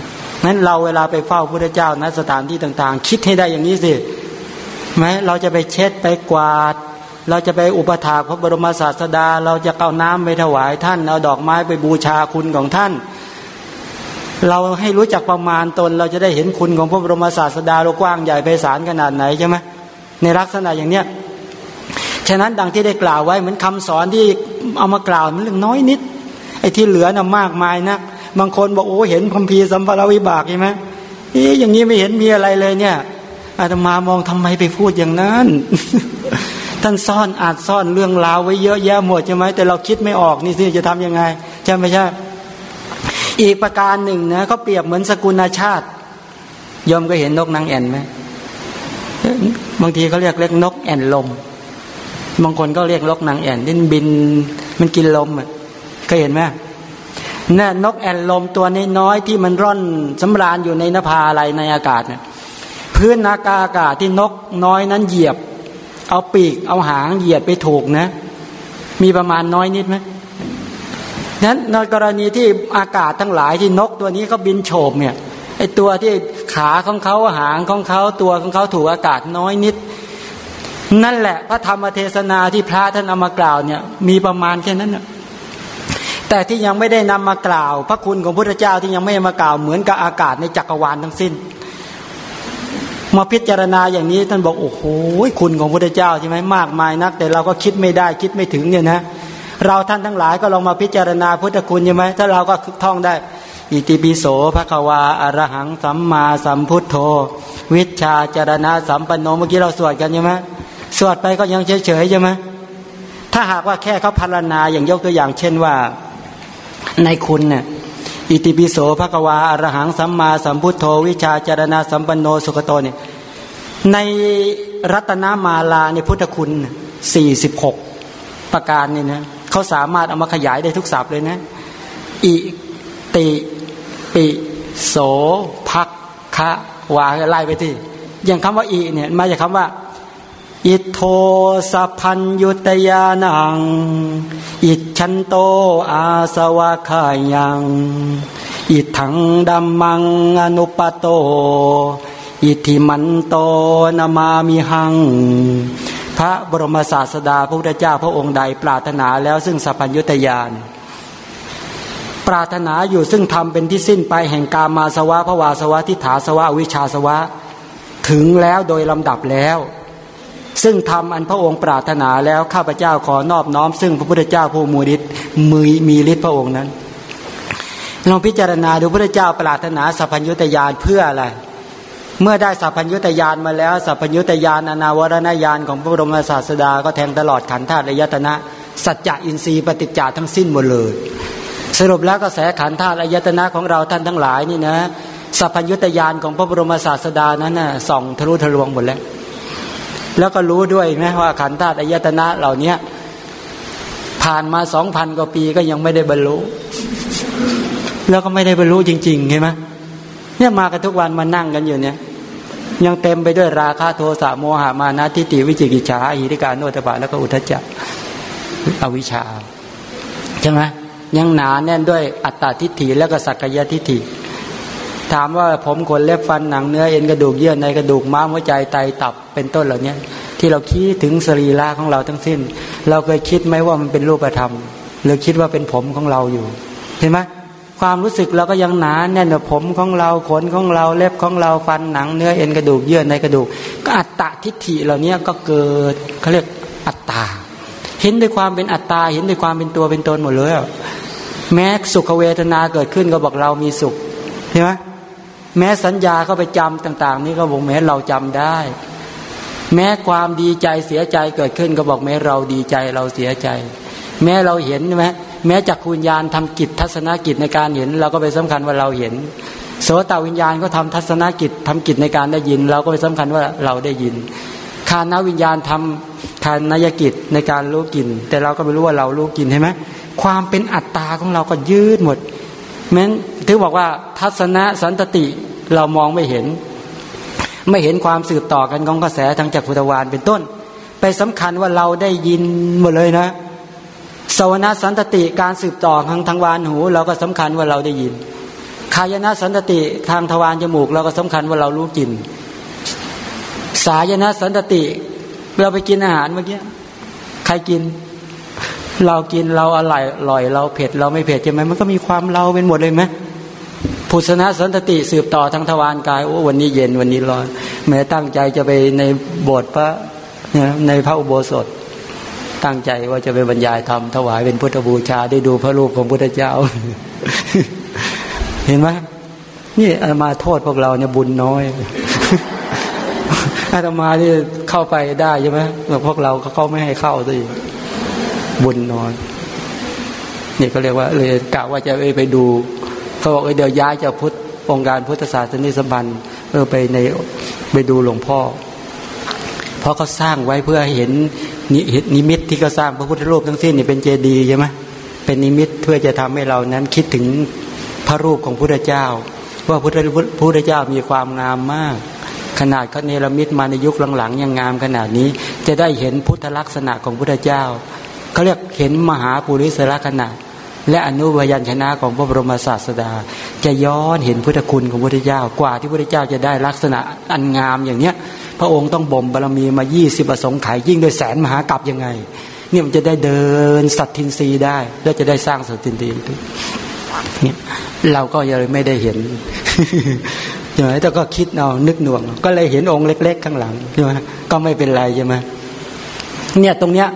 นั้นเราเวลาไปเฝ้าพระเจ้าณสถานที่ต่างๆ คิดให้ได้อย่างนี้สิไหมเราจะไปเช็ดไปกวาด เราจะไปอุปถากพระบรมศาสดา เราจะเอาน้ำไปถวายท่านเอาดอกไม้ไปบูชาคุณของท่าน เราให้รู้จักประมาณตน เราจะได้เห็นคุณของพระบรมศาสดาเรากว้างใหญ่ไพศาลขนาดไหนใช่ไหมในลักษณะอย่างเนี้ย ฉะนั้นดังที่ได้กล่าวไว้เหมือนคำสอนที่เอามากล่าวมันเรื่องน้อยนิด ไอ้ที่เหลือน่ะมากมายนะบางคนบอกโอ้เห็นพัมพีสัมภารวิบากใช่ไหมเอ๊อย่างนี้ไม่เห็นมีอะไรเลยเนี่ย อาตมามองทำไมไปพูดอย่างนั้นท่านซ่อนอาจซ่อนเรื่องราวไว้เยอะแยะหมดใช่ไหมแต่เราคิดไม่ออกนี่สิจะทํำยังไงใช่ไหมใช่อีกประการหนึ่งนะเขาเปรียบเหมือนสกุลชาติยอมก็เห็นนกนางแอ่นไหมบางทีเขาเรียกเรียกนกแอ่นลม บางคนก็เรียกนกนางแอ่นที่บิน มันกินลมอะเคยเห็นไหมน่ะนกแอ่นลมตัวน้อยที่มันร่อนสำราญอยู่ในนภาอะไรในอากาศเนี่ยพื้นอากาศที่นกน้อยนั้นเหยียบ เอาปีกเอาหางเหยียดไปถูกนะ มีประมาณน้อยนิดไหมนั้นในกรณีที่อากาศทั้งหลายที่นกตัวนี้เขาบินโฉบเนี่ยไอตัวที่ขาของเขาหางของเขาตัวของเขาถูกอากาศน้อยนิด นั่นแหละพระธรรมเทศนาที่พระท่านเอามากล่าวเนี่ย มีประมาณแค่นั้นนะแต่ที่ยังไม่ได้นำมากล่าว พระคุณของพระพุทธเจ้าที่ยังไม่มากล่าวเหมือนกับอากาศในจักรวาลทั้งสิ้น มาพิจารณาอย่างนี้ท่านบอกโอ้โหคุณของพระพุทธเจ้าใช่ไหมมากมายนัก แต่เราก็คิดไม่ได้คิดไม่ถึงเนี่ยนะเราท่านทั้งหลายก็ลองมาพิจารณาพุทธคุณใช่ไหมถ้าเราก็ท่องได้อิติปิโสภควาอรหังสัมมาสัมพุทโธ วิชาจารณะสัมปันโนเมื่อกี้เราสวดกันใช่ไหม สวดไปก็ยังเฉยๆใช่ไหมถ้าหากว่าแค่เขาพารณาอย่างยกตัวอย่าง เช่นว่าในคุณเนี่ยอิติปิโสภควาอรหังสัมมาสัมพุทโธวิชาจารณะสัมปันโนสุขโตเนี่ยในรัตนามาลาในพุทธคุณสี่สิบหกประการเนี่ยนะเขาสามารถเอามาขยายได้ทุกศัพท์เลยนะอิติปิโสภักควาไล่ไปที่ อย่างคำว่าอิเนี่ยมาจากคำว่า อิโทสัพัญยุตยานัง อิชันโตอาสวะขายัง อิถังดัมมังอนุปโต อิทิมันโตนามามิหัง พระบรมศาสดาพระพุทธเจ้าพระองค์ใดปรารถนาแล้วซึ่งสัพพัญยุตยานปรารถนาอยู่ซึ่งทำเป็นที่สิ้นไปแห่งกามาสวะภวาสวะทิฏฐาสวะวิชาสวะ ถึงแล้วโดยลำดับแล้ว ซึ่งทำอันพระองค์ปรารถนาแล้วข้าพเจ้าขอนอบน้อม ซึ่งพระพุทธเจ้าผู้มูฤทธิ์มือมีฤทธิ์พระองค์นั้นลองพิจารณาดูพระเจ้าปรารถนาสัพพัญญุตยานเพื่ออะไร เมื่อได้สัพพัญญุตยานมาแล้วสัพพัญญุตยานอนาวรณญาณของพระบรมศาสดาก็แทงตลอดขันธาตุระยตนะ สัจจะอินทรีย์ปฏิจจาทั้งสิ้นหมดเลย สรุปแล้วก็แสขันธาตุระยตนะของเราท่านทั้งหลายนี่นะสัพพัญญุตยานของพระบรมศาสดานั้นน่ะส่องทะลุทะลวงหมดแล้ว แล้วก็รู้ด้วยไหมว่าขันธ์ธาตุอายตนะเหล่านี้ผ่านมาสองพันกว่าปีก็ยังไม่ได้บรรลุ แล้วก็ไม่ได้บรรลุจริงๆใช่ไหมเนี่ยมากันทุกวันมานั่งกันอยู่เนี่ย ยังเต็มไปด้วยราคะโทสะโมหะมานะทิฏฐิวิจิกิจฉาอิริการโนตบะแล้วก็อุทจจะอวิชชาใช่ไหมยังหนาแน่นด้วยอัตตาทิฏฐิแล้วก็สักกายทิฏฐิ ถามว่าผมขนเล็บฟันหนังเนื้อเอ็นกระดูกเยื่อในกระดูกม้ามหัวใจไตตับเป็นต้นเหล่านี้ที่เราคิดถึงสรีระของเราทั้งสิ้น เราเคยคิดไหมว่ามันเป็นรูปธรรม หรือคิดว่าเป็นผมของเราอยู่ เห็นไหมความรู้สึกเราก็ยังหนาแน่นผมของเราขนของเราเล็บของเราฟันหนังเนื้อเอ็นกระดูกเยื่อในกระดูก ก็อัตตาทิฏฐิเหล่านี้ก็เกิดเขาเรียกอัตตา เห็นด้วยความเป็นอัตตา เห็นด้วยความเป็นตัวเป็นตนหมดเลยแม้สุขเวทนาเกิดขึ้นก็บอกเรามีสุขเห็นไหม แม้สัญญาเข้าไปจำต่าง ๆ นี่ก็บอกแม้เราจำได้ แม้ความดีใจเสียใจเกิดขึ้นก็บอกแม้เราดีใจเราเสียใจ แม้เราเห็นใช่ไหมแม้จักคุณญาณทำกิจทัศนกิจในการเห็น เราก็ไปสำคัญว่าเราเห็นโสตวิญญาณก็ทำทัศนกิจทำกิจในการได้ยิน เราก็ไปสำคัญว่าเราได้ยินคานวิญญาณทำคานายกิจในการรู้กิน แต่เราก็ไม่รู้ว่าเรารู้กินใช่ไหมความเป็นอัตตาของเราก็ยืดหมด แม้นถือบอกว่าทัศนะสันตติเรามองไม่เห็น ไม่เห็นความสืบต่อกันของกระแสทางจักรพุทธวานเป็นต้น ไปสำคัญว่าเราได้ยินหมดเลยนะสวนาสันตติการสืบต่อทางทางวานหู เราก็สำคัญว่าเราได้ยินคายนาสันตติทางทวารจมูก เราก็สำคัญว่าเรารู้กลิ่นสายนาสันตติ เราไปกินอาหารเมื่อกี้ใครกิน เรากินเราอร่อยอร่อยเราเผ็ดเราไม่เผ็ดใช่ไหมมันก็มีความเราเป็นหมดเลยไหมพุทธนะสันติสืบต่อทางทวารกายโอ้วันนี้เย็นวันนี้ร้อนแม้ตั้งใจจะไปในโบสถ์พระในพระอุโบสถ ตั้งใจว่าจะไปบรรยายธรรมถวายเป็นพุทธบูชาได้ดูพระรูปของพุทธเจ้า เห็นไหมนี่อามาโทษพวกเราเนี่ยบุญน้อยอาตมาที่เข้าไปได้ใช่ไหมแต่พวกเราเขาไม่ให้เข้าสิ บุญน้อยนี่เขาเรียกว่าเลยกะว่าจะไปดูเขาบอกเดี๋ยวย้ายจากพุทธองค์การพุทธศาสนิสบันเออไปในไปดูหลวงพ่อ เพราะเขาสร้างไว้เพื่อเห็นนิมิตที่เขาสร้างพระพุทธรูปทั้งสิ้นนี่เป็นเจดีย์ใช่ไหมเป็นนิมิตเพื่อจะทำให้เรานั้นคิดถึงพระรูปของพระเจ้า ว่าพระพุทธเจ้ามีความงามมาก ขนาดเขาเนรมิตมาในยุคหลังๆยังงามขนาดนี้ จะได้เห็นพุทธลักษณะของพระเจ้า เขาเรียกเห็นมหาปุริสละขณะ และอนุบยัญชนะของพระบรมศาสดา จะย้อนเห็นพุทธคุณของพระพุทธเจ้ากว่าที่พระพุทธเจ้าจะได้ลักษณะอันงามอย่างเนี้ย พระองค์ต้องบ่มบารมีมายี่สิบประสงค์ไขยิ่งโดยแสนมหากรัปยังไงเนี่ยมันจะได้เดินสัตทินรีได้ แล้วจะได้สร้างสัตทินรีเนี่ยเราก็ยังไม่ได้เห็นใช่ไหมแต่ก็คิดเอานึกหน่วง ก็เลยเห็นองค์เล็ก ๆ ข้างหลังใช่ไหมก็ไม่เป็นไรใช่ไหมเนี่ยตรงเนี้ย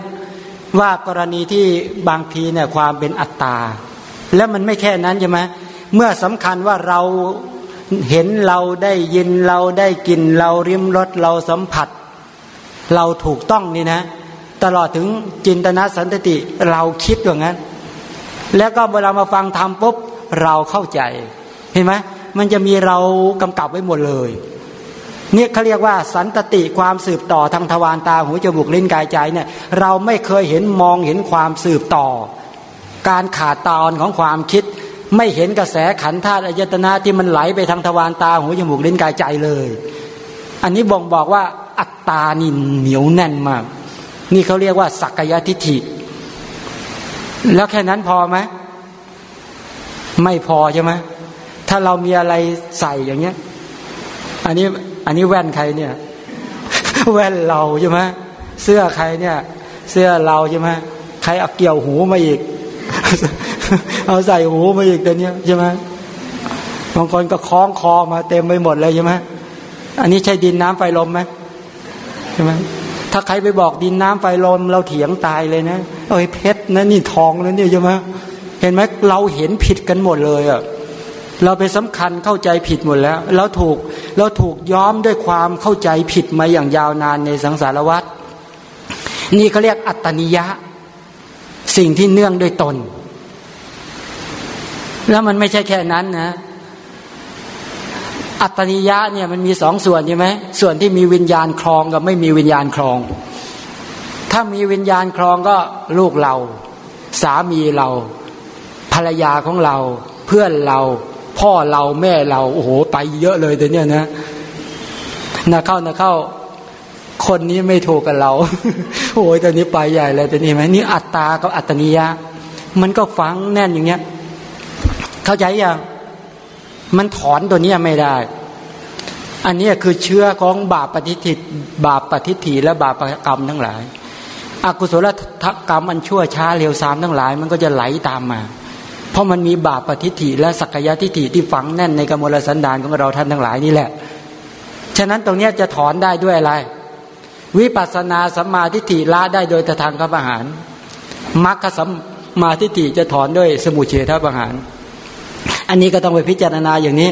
ว่ากรณีที่บางทีเนี่ยความเป็นอัตตา แล้วมันไม่แค่นั้นใช่ไหมเมื่อสำคัญว่าเราเห็นเราได้ยินเราได้กินเราริมรสเราสัมผัส เราถูกต้องนี่นะ ตลอดถึงจินตนาสันติเราคิดอย่างนั้น แล้วก็เวลามาฟังธรรมปุ๊บเราเข้าใจ เห็นไหมมันจะมีเรากำกับไว้หมดเลย เนี่ยเขาเรียกว่าสันตติความสืบต่อทางทวารตาหูจมูกลิ้นกายใจเนี่ยเราไม่เคยเห็นมองเห็นความสืบต่อ การขาดตอนของความคิด ไม่เห็นกระแสขันธาตุอายตนะที่มันไหลไปทางทวารตาหูจมูกลิ้นกายใจเลย อันนี้บ่งบอกว่าอัตตานี่เหนียวแน่นมาก นี่เขาเรียกว่าสักยทิฏฐิ แล้วแค่นั้นพอไหมไม่พอใช่ไหมถ้าเรามีอะไรใส่อย่างเงี้ย อันนี้ อันนี้แว่นใครเนี่ย แว่นเราใช่ไหมเสื้อใครเนี่ย เสื้อเราใช่ไหมใครเอาเกี่ยวหูมาอีก เอาใส่หูมาอีกตัวเนี้ยใช่ไหมบางคนก็คล้องคอมาเต็มไปหมดเลยใช่ไหมอันนี้ใช่ดินน้ำไฟลมไหมใช่ไหมถ้าใครไปบอกดินน้ำไฟลม เราเถียงตายเลยนะเอ้ยเพชรนะนี่ทองนะเนี่ยใช่ไหมเห็นไหมเราเห็นผิดกันหมดเลยอะเราไปสำคัญเข้าใจผิดหมดแล้ว เราถูก เราถูกย้อมด้วยความเข้าใจผิดมาอย่างยาวนานในสังสารวัฏนี่เขาเรียกอัตตนิยะ สิ่งที่เนื่องด้วยตน แล้วมันไม่ใช่แค่นั้นนะ อัตตนิยะเนี่ยมันมีสองส่วนใช่ไหมส่วนที่มีวิญญาณครองกับไม่มีวิญญาณครอง ถ้ามีวิญญาณครองก็ลูกเรา สามีเรา ภรรยาของเรา เพื่อนเรา พ่อเราแม่เราโอ้โห ไปเยอะเลยแต่เนี้ยนะนะเข้านะเข้า คนนี้ไม่ถูกกับเราโอ้ยตอนนี้ไปใหญ่เลยต่นี้ไหมนี่อัตตากับอัตนิยะ มันก็ฟังแน่นอย่างเงี้ย เข้าใจยังมันถอนตัวนี้ไม่ได้ อันนี้คือเชื้อของบาปปฏิทิบาปปฏิทิและบาปกรรมทั้งหลายอากุศลกรรมอันชั่วช้าเร็วสามทั้งหลาย มันก็จะไหลตามมา เพราะมันมีบาปปฏิทิและสักยะทิฏฐิที่ฝังแน่นในกมลสันดานของเราท่านทั้งหลายนี่แหละ ฉะนั้นตรงนี้จะถอนได้ด้วยอะไร วิปัสสนาสัมมาทิฏฐิละได้โดยทางกับอาหารมรรคสัมมาทิฏฐิจะถอนด้วยสมุเฉทประหาร อันนี้ก็ต้องไปพิจารณาอย่างนี้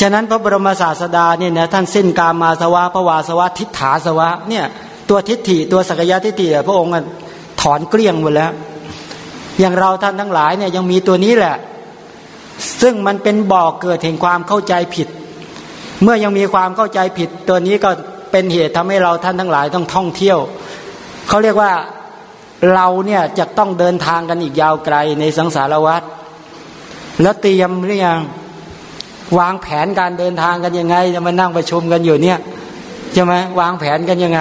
ฉะนั้นพระบรมศาสดาเนี่ยนะท่านสิ้นกามาสวะพระวาสวะทิฏฐาสวะเนี่ยตัวทิฏฐิตัวสักยะทิฏฐิพระองค์ถอนเกลี้ยงหมดแล้ว อย่างเราท่านทั้งหลายเนี่ยยังมีตัวนี้แหละ ซึ่งมันเป็นบ่อกเกิดแห่งความเข้าใจผิด เมื่อยังมีความเข้าใจผิด ตัวนี้ก็เป็นเหตุทำให้เราท่านทั้งหลายต้องท่องเที่ยวเขาเรียกว่าเราเนี่ยจะต้องเดินทางกันอีกยาวไกลในสังสารวัฏแล้วเตรียมหรือยังวางแผนการเดินทางกันยังไงจะมานั่งประชุมกันอยู่เนี่ยใช่ไหมวางแผนกันยังไง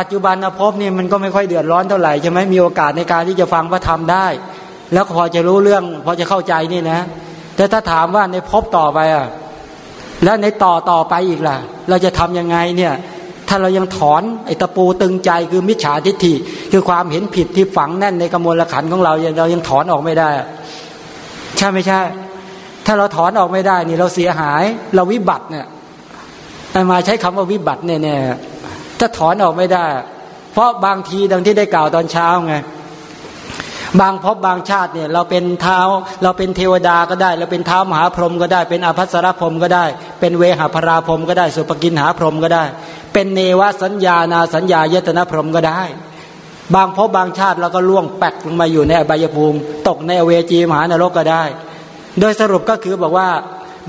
ปัจจุบันภพนี่มันก็ไม่ค่อยเดือดร้อนเท่าไหร่ใช่ไหมมีโอกาสในการที่จะฟังพระธรรมได้ แล้วพอจะรู้เรื่อง พอจะเข้าใจนี่นะ แต่ถ้าถามว่าในภพต่อไปอะแล้วในต่อต่อไปอีกล่ะ เราจะทํำยังไงเนี่ย ถ้าเรายังถอนไอ้ตะปูตึงใจคือมิจฉาทิฏฐิ คือความเห็นผิดที่ฝังแน่นในกมลขันของเราเรายังถอนออกไม่ได้ ใช่ไม่ใช่ ถ้าเราถอนออกไม่ได้นี่เราเสียหาย เราวิบัติเนี่ยมาใช้คำว่าวิบัติเนี่ย ถ้าถอนออกไม่ได้ เพราะบางทีดังที่ได้กล่าวตอนเช้าไงบางพบบางชาติเนี่ยเราเป็นเท้าเราเป็นเทวดาก็ได้ เราเป็นเท้ามหาพรหมก็ได้ เป็นอภัสรพรหมก็ได้ เป็นเวหาพราพรหมก็ได้ สุปกินหาพรหมก็ได้ เป็นเนวสัญญานาสัญญายตนะพรหมก็ได้ บางพบบางชาติเราก็ล่วงแปกลงมาอยู่ในอบายภูมิ ตกในเวจีมหานรกก็ได้ โดยสรุปก็คือบอกว่า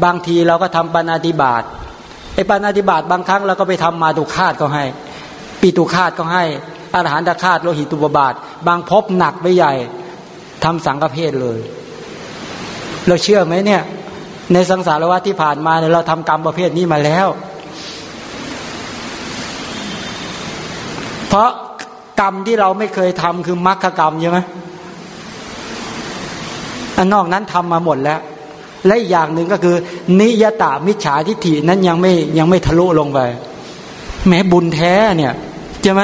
บางทีเราก็ทำปาฏิบาตไอ้ปานาติบาตบางครั้งเราก็ไปทำมาตุคาตก็ให้ ปีตุคาตก็ให้อาหารตคาตโลหิตตุบบาท บางพบหนักไปใหญ่ทำสังฆเพศเลย เราเชื่อไหมเนี่ย ในสังสารวัฏที่ผ่านมาเนี่ยเราทำกรรมประเภทนี้มาแล้ว เพราะกรรมที่เราไม่เคยทำคือมรรคกรรมใช่ไหมอันนอกนั้นทำมาหมดแล้ว และอีกอย่างหนึ่งก็คือ นิยตามิจฉาทิฏฐินั้นยังไม่ยังไม่ทะลุลงไปแม้บุญแท้เนี่ย ใช่ไหม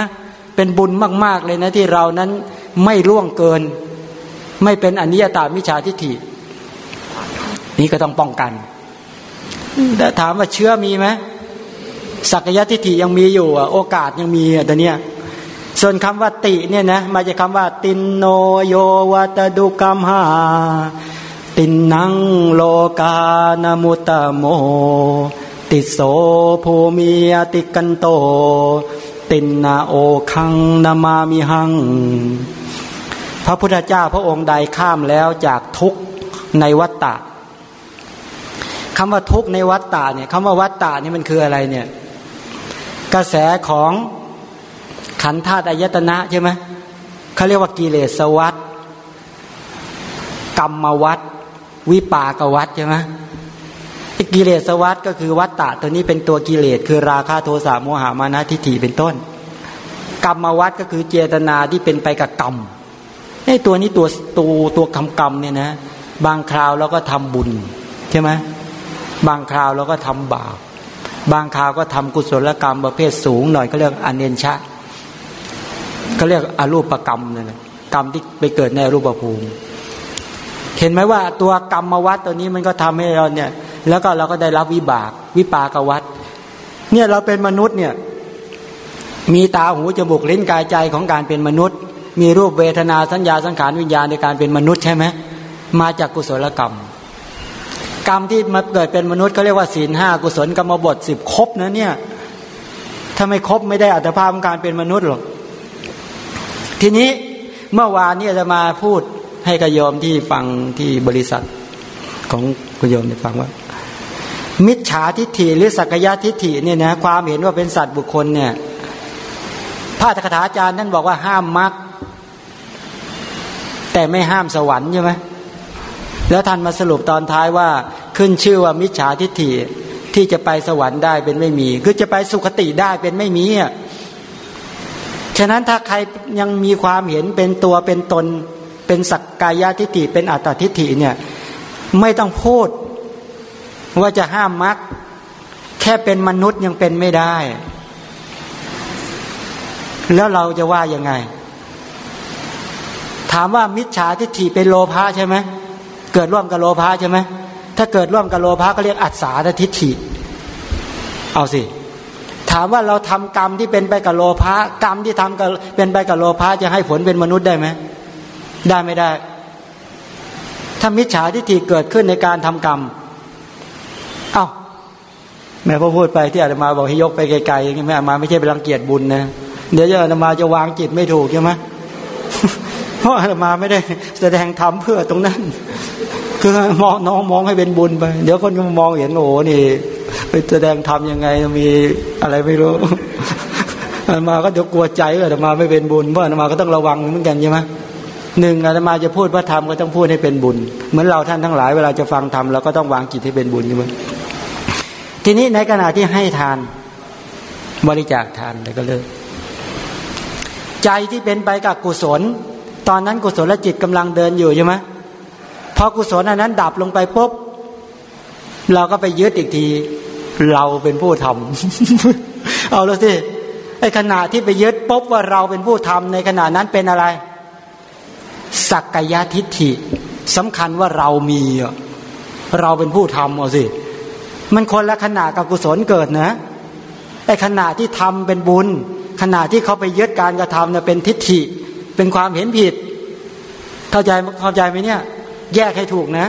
เป็นบุญมาก ๆ เลยนะที่เรานั้นไม่ล่วงเกิน ไม่เป็นอนิยตามิจฉาทิฏฐิ นี่ก็ต้องป้องกันแต่ถามว่าเชื้อมีไหมสักยะทิฏฐิยังมีอยู่อะโอกาสยังมีอะแตอนเนี้ยส่วนคำว่าติเนี่ยนะมาจากคาว่า ตินโนโยวัตดุกรรมหาตินนังโลกานมุตตโม ติโสภูมิอติกันโต ตินนาโอคังนามามิหัง พระพุทธเจ้าพระองค์ใดข้ามแล้วจากทุกในวัฏฏะคำว่าทุกในวัฏฏะเนี่ยคำว่าวัฏฏะนี่มันคืออะไรเนี่ย กระแสของขันธาตุอายตนะใช่ไหมเขาเรียกว่ากิเลสวัฏกรรมวัฏวิปากวัฏใช่ไหม กิเลสวัฏก็คือวัฏฏะตัวนี้เป็นตัวกิเลสคือราคะโทสะโมหามานะทิฏฐิเป็นต้น กรรมวัฏก็คือเจตนาที่เป็นไปกับกรรมไอ้ตัวนี้ตัวตัวตัวคำกรรมเนี่ยนะ บางคราวเราก็ทำบุญใช่ไหมบางคราวเราก็ทำบาปบางคราวก็ทำกุศลกรรมประเภทสูงหน่อยก็เรียกอเนนชะเขาเรียกอรูปกรรมนั่นแหละกรรมที่ไปเกิดในรูปภูมิ เห็นไหมว่าตัวกรรมวัดตัวนี้มันก็ทำให้เราเนี่ย แล้วก็เราก็ได้รับวิบากวิปากวัดเนี่ยเราเป็นมนุษย์เนี่ยมีตาหูจมูกลิ้นกายใจของการเป็นมนุษย์ มีรูปเวทนาสัญญาสังขารวิญญาณในการเป็นมนุษย์ใช่ไหมมาจากกุศลกรรม กรรมที่มาเกิดเป็นมนุษย์เขาเรียกว่าศีลห้ากุศลกรรมบทสิบครบนะเนี่ยถ้าไม่ครบไม่ได้อัตภาพของการเป็นมนุษย์หรอกทีนี้เมื่อวานนี้จะมาพูดให้กยอมที่ฟังที่บริษัทของกยอมได้ฟังว่า มิจฉาทิฏฐิหรือสักยะทิฏฐิเนี่ยนะความเห็นว่าเป็นสัตว์บุคคลเนี่ยพระธคถาจารย์ท่านบอกว่าห้ามมรรคแต่ไม่ห้ามสวรรค์ใช่ไหมแล้วท่านมาสรุปตอนท้ายว่าขึ้นชื่อว่ามิจฉาทิฏฐิที่จะไปสวรรค์ได้เป็นไม่มี คือจะไปสุคติได้เป็นไม่มีอะฉะนั้นถ้าใครยังมีความเห็นเป็นตัวเป็นตน เป็นสักกายทิฏฐิเป็นอัตตทิฏฐิเนี่ยไม่ต้องพูด ว่าจะห้ามมรรคแค่เป็นมนุษย์ยังเป็นไม่ได้ แล้วเราจะว่ายังไง ถามว่ามิจฉาทิฏฐิเป็นโลภะใช่ไหมเกิดร่วมกับโลภะใช่ไหมถ้าเกิดร่วมกับโลภะก็เรียกอัศาทิฏฐิ เอาสิ ถามว่าเราทำกรรมที่เป็นไปกับโลภะกรรมที่ทำกับเป็นไปกับโลภะจะให้ผลเป็นมนุษย์ได้ไหมได้ไม่ได้ ถ้ามิจฉาทิฏฐิเกิดขึ้นในการทำกรรม เอา้าแม่พ่อพูดไปที่อาตมาบอกให้ยกไปไกลๆอย่างนี้แม่อาตมาไม่ใช่ไปรังเกียจบุญนะเดี๋ยวอาตมาจะวางจิตไม่ถูกใช่ไหมเพราะอาตมาไม่ได้แสดงธรรมเพื่อตรงนั้น คือมองน้องมองให้เป็นบุญไป เดี๋ยวคนก็มองเห็นโอ้นี่ ไปแสดงทำยังไงมีอะไรไม่รู้อาตมาก็เดี๋ยวกลัวใจอาตมาไม่เป็นบุญเพราะอาตมาก็ต้องระวังเหมือนกันใช่ไหมหนึ่งอาตมาจะพูดพระธรรมก็ต้องพูดให้เป็นบุญ เหมือนเราท่านทั้งหลายเวลาจะฟังธรรมเราก็ต้องวางจิตให้เป็นบุญใช่ไหม ทีนี้ในขณะที่ให้ทาน บริจาคทานแล้วก็เลิกใจที่เป็นไปกับกุศล ตอนนั้นกุศลและจิตกำลังเดินอยู่ใช่ไหมพอกุศลอันนั้นดับลงไปปุ๊บเราก็ไปยึดอีกที เราเป็นผู้ทำเอาแล้วสิไอ้ขณะที่ไปยึดปุ๊บว่าเราเป็นผู้ทำในขณะนั้นเป็นอะไร สักกายทิฏฐิสำคัญว่าเรามีเราเป็นผู้ทำเอาสิ มันคนละขณะกับกุศลเกิดนะไอ้ขณะที่ทำเป็นบุญ ขณะที่เขาไปยึดการกระทำเนี่ยเป็นทิฏฐิ เป็นความเห็นผิด เข้าใจเข้าใจไหมเนี่ย แยกให้ถูกนะ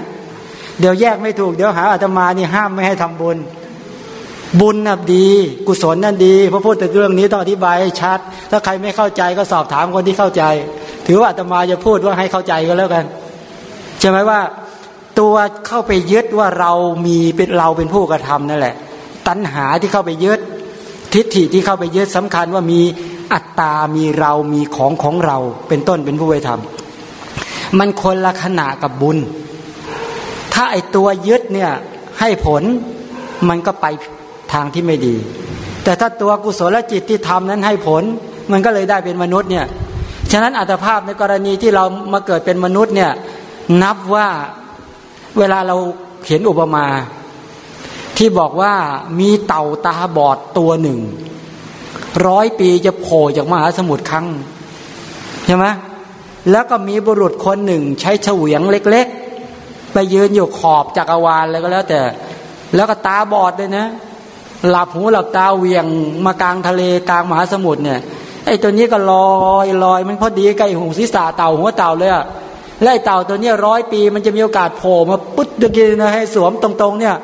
เดี๋ยวแยกไม่ถูก เดี๋ยวหาอาตมานี่ห้ามไม่ให้ทำบุญ บุญน่ะดี กุศลนั่นดีพระพูดแต่เรื่องนี้ต้องอธิบายให้ชัด ถ้าใครไม่เข้าใจก็สอบถามคนที่เข้าใจ ถือว่าอาตมาจะพูดว่าให้เข้าใจก็แล้วกันใช่ไหมว่า ตัวเข้าไปยึดว่าเรามีเป็นเราเป็นผู้กระทำนั่นแหละ ตัณหาที่เข้าไปยึด ทิฏฐิที่เข้าไปยึดสำคัญว่ามีอัตตา มีเรามีของของเรา เป็นต้นเป็นผู้ไปทำมันคนละขณะกับบุญ ถ้าไอตัวยึดเนี่ยให้ผลมันก็ไปทางที่ไม่ดี แต่ถ้าตัวกุศลจิตที่ทำนั้นให้ผล มันก็เลยได้เป็นมนุษย์เนี่ยฉะนั้นอัตภาพในกรณีที่เรามาเกิดเป็นมนุษย์เนี่ยนับว่า เวลาเราเห็นอุปมา ที่บอกว่ามีเต่าตาบอดตัวหนึ่ง ร้อยปีจะโผล่จากมหาสมุทรครั้งใช่ไหมแล้วก็มีบุรุษคนหนึ่ง ใช้เฉวียงเล็ก ๆ ไปยืนอยู่ขอบจักรวาลอะไรก็แล้วแต่ แล้วก็ตาบอดเลยนะ หลับหูหลับตาเวียงมากลางทะเลกลางมหาสมุทรเนี่ยไอ้ตัวนี้ก็ลอยลอยมันพอดีใกล้หูศีรษะเต่าหัวเต่าเลยอะ ไล่เต่าตัวนี้ร้อยปี มันจะมีโอกาสโผล่มาปุ๊บตะกี้นะให้สวมตรงๆเนี่ย